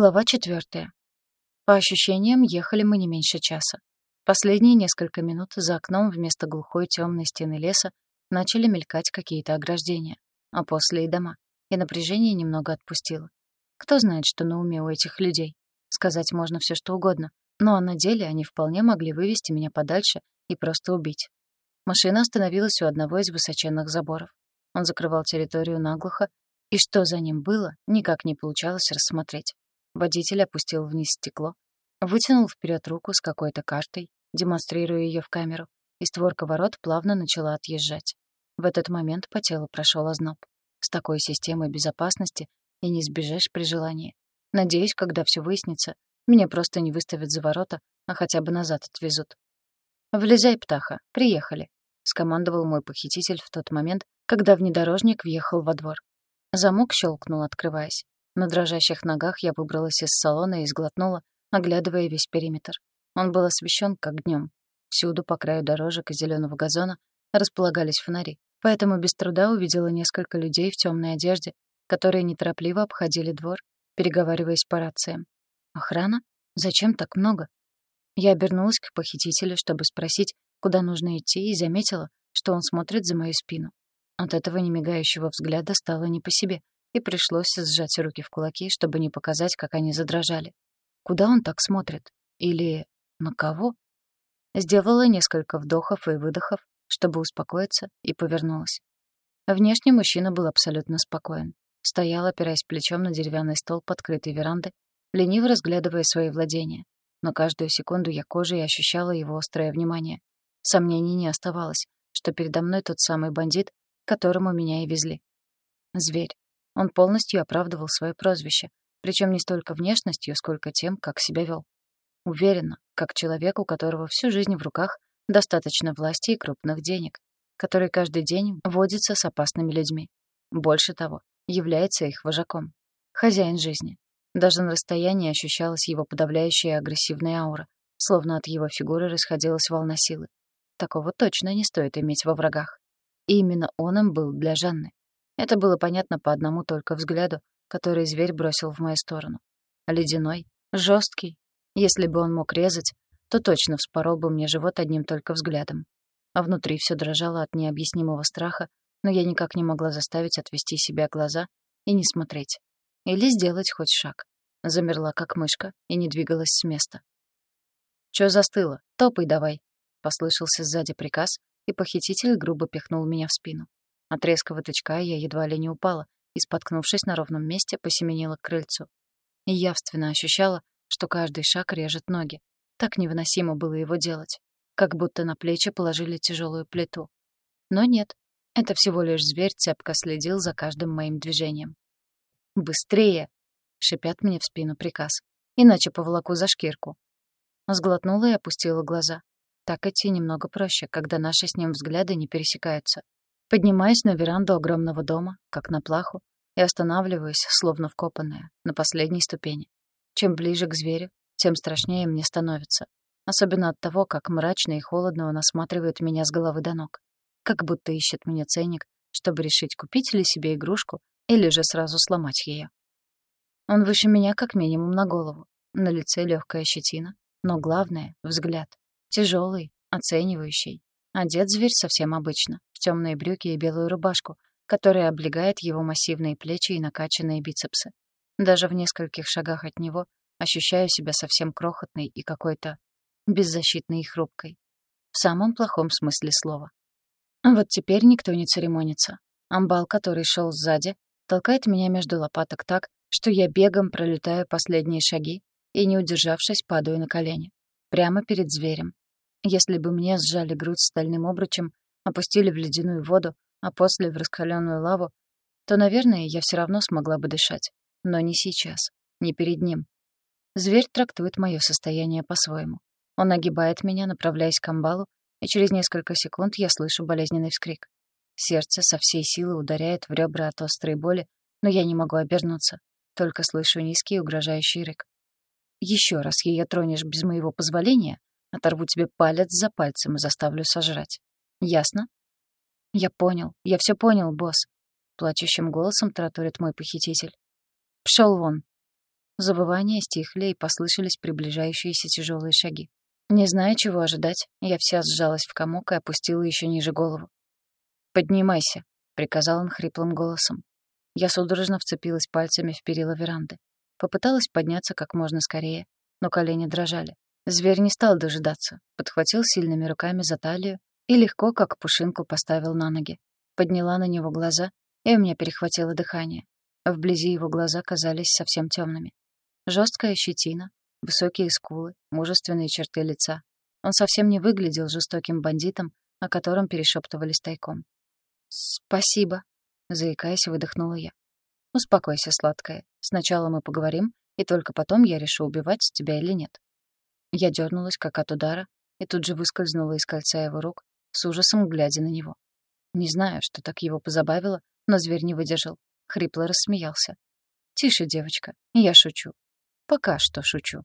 Глава четвертая. По ощущениям, ехали мы не меньше часа. Последние несколько минут за окном вместо глухой темной стены леса начали мелькать какие-то ограждения, а после и дома, и напряжение немного отпустило. Кто знает, что на уме у этих людей? Сказать можно все что угодно, но на деле они вполне могли вывести меня подальше и просто убить. Машина остановилась у одного из высоченных заборов. Он закрывал территорию наглухо, и что за ним было, никак не получалось рассмотреть. Водитель опустил вниз стекло, вытянул вперед руку с какой-то картой, демонстрируя ее в камеру, и створка ворот плавно начала отъезжать. В этот момент по телу прошел озноб. С такой системой безопасности и не сбежишь при желании. Надеюсь, когда все выяснится, меня просто не выставят за ворота, а хотя бы назад отвезут. «Влезай, птаха, приехали», — скомандовал мой похититель в тот момент, когда внедорожник въехал во двор. Замок щелкнул, открываясь. На дрожащих ногах я выбралась из салона и сглотнула, оглядывая весь периметр. Он был освещен как днем. Всюду по краю дорожек и зеленого газона располагались фонари, поэтому без труда увидела несколько людей в темной одежде, которые неторопливо обходили двор, переговариваясь по рациям. Охрана? Зачем так много? Я обернулась к похитителю, чтобы спросить, куда нужно идти, и заметила, что он смотрит за мою спину. От этого немигающего взгляда стало не по себе, и пришлось сжать руки в кулаки, чтобы не показать, как они задрожали. Куда он так смотрит? Или на кого? Сделала несколько вдохов и выдохов, чтобы успокоиться, и повернулась. Внешне мужчина был абсолютно спокоен. Стоял, опираясь плечом на деревянный стол подкрытой веранды, лениво разглядывая свои владения. Но каждую секунду я кожей ощущала его острое внимание. Сомнений не оставалось, что передо мной тот самый бандит, которому меня и везли. Зверь. Он полностью оправдывал свое прозвище, причем не столько внешностью, сколько тем, как себя вел. Уверенно, как человек, у которого всю жизнь в руках достаточно власти и крупных денег, который каждый день водится с опасными людьми. Больше того, является их вожаком. Хозяин жизни. Даже на расстоянии ощущалась его подавляющая агрессивная аура, словно от его фигуры расходилась волна силы. Такого точно не стоит иметь во врагах. И именно он им был для Жанны. Это было понятно по одному только взгляду, который зверь бросил в мою сторону. Ледяной, жесткий. Если бы он мог резать, то точно вспорол бы мне живот одним только взглядом. А внутри все дрожало от необъяснимого страха, но я никак не могла заставить отвести себя глаза и не смотреть. Или сделать хоть шаг. Замерла, как мышка, и не двигалась с места. «Чё застыло? Топай давай!» — послышался сзади приказ, и похититель грубо пихнул меня в спину. От резкого тычка я едва ли не упала и, споткнувшись на ровном месте, посеменила к крыльцу. И явственно ощущала, что каждый шаг режет ноги. Так невыносимо было его делать. Как будто на плечи положили тяжелую плиту. Но нет, это всего лишь зверь цепко следил за каждым моим движением. «Быстрее!» — шипят мне в спину приказ. «Иначе поволоку за шкирку». Сглотнула и опустила глаза. Так идти немного проще, когда наши с ним взгляды не пересекаются. Поднимаюсь на веранду огромного дома, как на плаху, и останавливаюсь, словно вкопанная, на последней ступени. Чем ближе к зверю, тем страшнее мне становится. Особенно от того, как мрачно и холодно он осматривает меня с головы до ног. Как будто ищет мне ценник, чтобы решить, купить ли себе игрушку или же сразу сломать ее. Он выше меня как минимум на голову. На лице легкая щетина, но главное — взгляд. Тяжелый, оценивающий. Одет зверь совсем обычно в темные брюки и белую рубашку, которая облегает его массивные плечи и накачанные бицепсы. Даже в нескольких шагах от него ощущаю себя совсем крохотной и какой-то беззащитной и хрупкой. В самом плохом смысле слова. Вот теперь никто не церемонится. Амбал, который шел сзади, толкает меня между лопаток так, что я бегом пролетаю последние шаги и, не удержавшись, падаю на колени. Прямо перед зверем. Если бы мне сжали грудь стальным обручем, опустили в ледяную воду, а после в раскаленную лаву, то, наверное, я все равно смогла бы дышать. Но не сейчас, не перед ним. Зверь трактует мое состояние по-своему. Он огибает меня, направляясь к амбалу, и через несколько секунд я слышу болезненный вскрик. Сердце со всей силы ударяет в ребра от острой боли, но я не могу обернуться, только слышу низкий угрожающий рык. Еще раз ее тронешь без моего позволения, оторву тебе палец за пальцем и заставлю сожрать. Ясно? Я понял. Я все понял, босс. Плачущим голосом тараторит мой похититель. Пшел вон. Завывания стихли и послышались приближающиеся тяжелые шаги. Не зная, чего ожидать, я вся сжалась в комок и опустила еще ниже голову. «Поднимайся», — приказал он хриплым голосом. Я судорожно вцепилась пальцами в перила веранды. Попыталась подняться как можно скорее, но колени дрожали. Зверь не стал дожидаться, подхватил сильными руками за талию и легко, как пушинку, поставил на ноги. Подняла на него глаза, и у меня перехватило дыхание. Вблизи его глаза казались совсем темными. Жесткая щетина, высокие скулы, мужественные черты лица. Он совсем не выглядел жестоким бандитом, о котором перешептывались тайком. «Спасибо», — заикаясь, выдохнула я. «Успокойся, сладкая. Сначала мы поговорим, и только потом я решу, убивать тебя или нет». Я дернулась, как от удара, и тут же выскользнула из кольца его рук, с ужасом глядя на него. Не знаю, что так его позабавило, но зверь не выдержал. Хрипло рассмеялся. «Тише, девочка, я шучу. Пока что шучу.